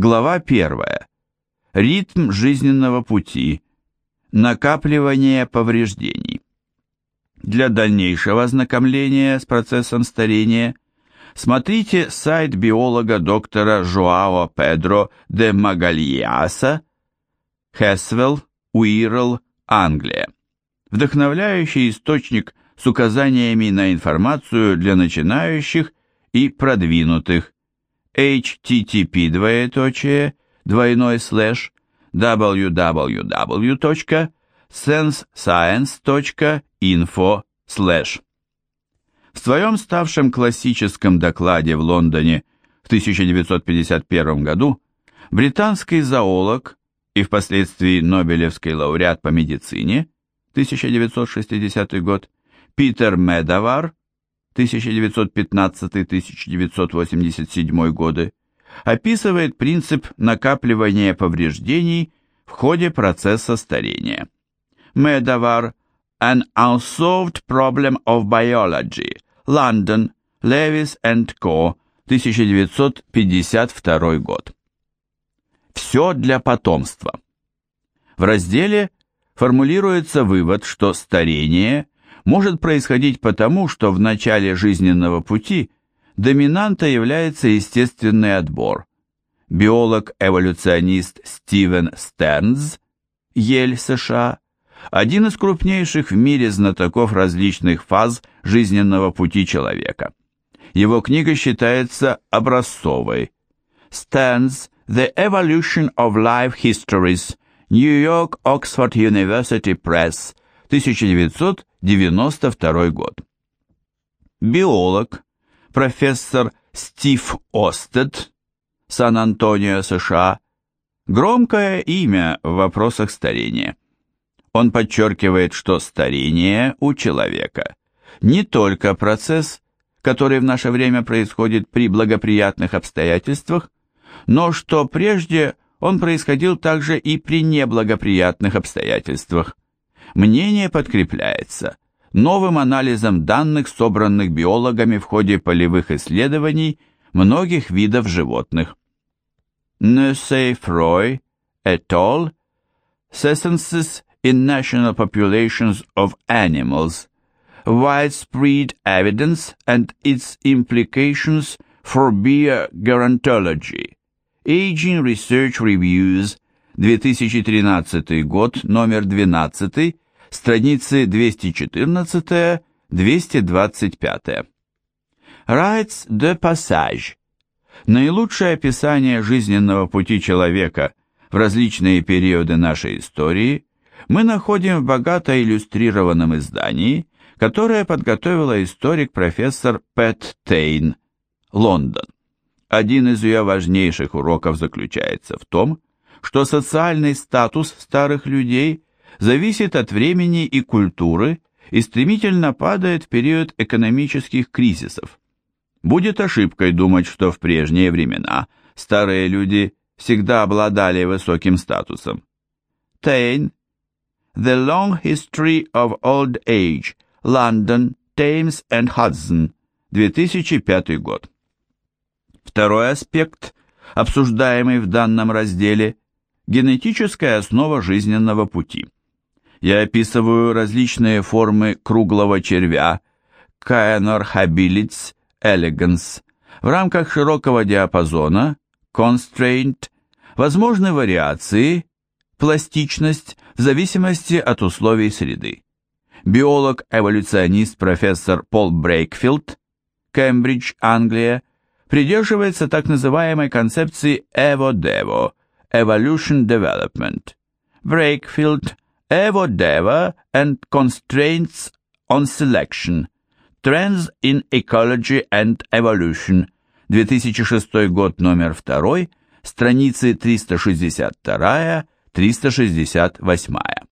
Глава 1. Ритм жизненного пути. Накапливание повреждений. Для дальнейшего ознакомления с процессом старения смотрите сайт биолога доктора Жоао Педро де Магальяса, Хесвелл, Уирл, Англия. Вдохновляющий источник с указаниями на информацию для начинающих и продвинутых. Http двоеточие двойной слэш www.sensescience.info слэш. В своем ставшем классическом докладе в Лондоне в 1951 году британский зоолог и впоследствии Нобелевский лауреат по медицине 1960 год Питер Медовар 1915-1987 годы описывает принцип накапливания повреждений в ходе процесса старения. Медовар An Unsolved Problem of Biology, London, Lewis and Co., 1952 год. Все для потомства. В разделе формулируется вывод, что старение может происходить потому, что в начале жизненного пути доминанта является естественный отбор. Биолог-эволюционист Стивен Стернс, Ель, США, один из крупнейших в мире знатоков различных фаз жизненного пути человека. Его книга считается образцовой. Стернс The Evolution of Life Histories, York Oxford University Press, 1992 год. Биолог, профессор Стив Остед, Сан-Антонио, США, громкое имя в вопросах старения. Он подчеркивает, что старение у человека не только процесс, который в наше время происходит при благоприятных обстоятельствах, но что прежде он происходил также и при неблагоприятных обстоятельствах. Мнение подкрепляется новым анализом данных, собранных биологами в ходе полевых исследований многих видов животных. Несей-Фрой et al. Senescences in National Populations of Animals Widespread Evidence and its Implications for Biogerontology Aging Research Reviews 2013 год, номер 12, страницы 214-225. Rites de passage. Наилучшее описание жизненного пути человека в различные периоды нашей истории мы находим в богато иллюстрированном издании, которое подготовила историк профессор Пэт Тейн, Лондон. Один из ее важнейших уроков заключается в том, что социальный статус старых людей зависит от времени и культуры и стремительно падает в период экономических кризисов. Будет ошибкой думать, что в прежние времена старые люди всегда обладали высоким статусом. Тейн The Long History of Old Age, London, Thames and Hudson, 2005 год. Второй аспект, обсуждаемый в данном разделе, генетическая основа жизненного пути. Я описываю различные формы круглого червя, habilis elegans, в рамках широкого диапазона, constraint, возможны вариации, пластичность в зависимости от условий среды. Биолог-эволюционист профессор Пол Брейкфилд, Кембридж, Англия, придерживается так называемой концепции Evo-Devo – Evolution Development. Breakfield – Evo-Devo and Constraints on Selection – Trends in Ecology and Evolution – 2006 год, номер 2, страницы 362-368.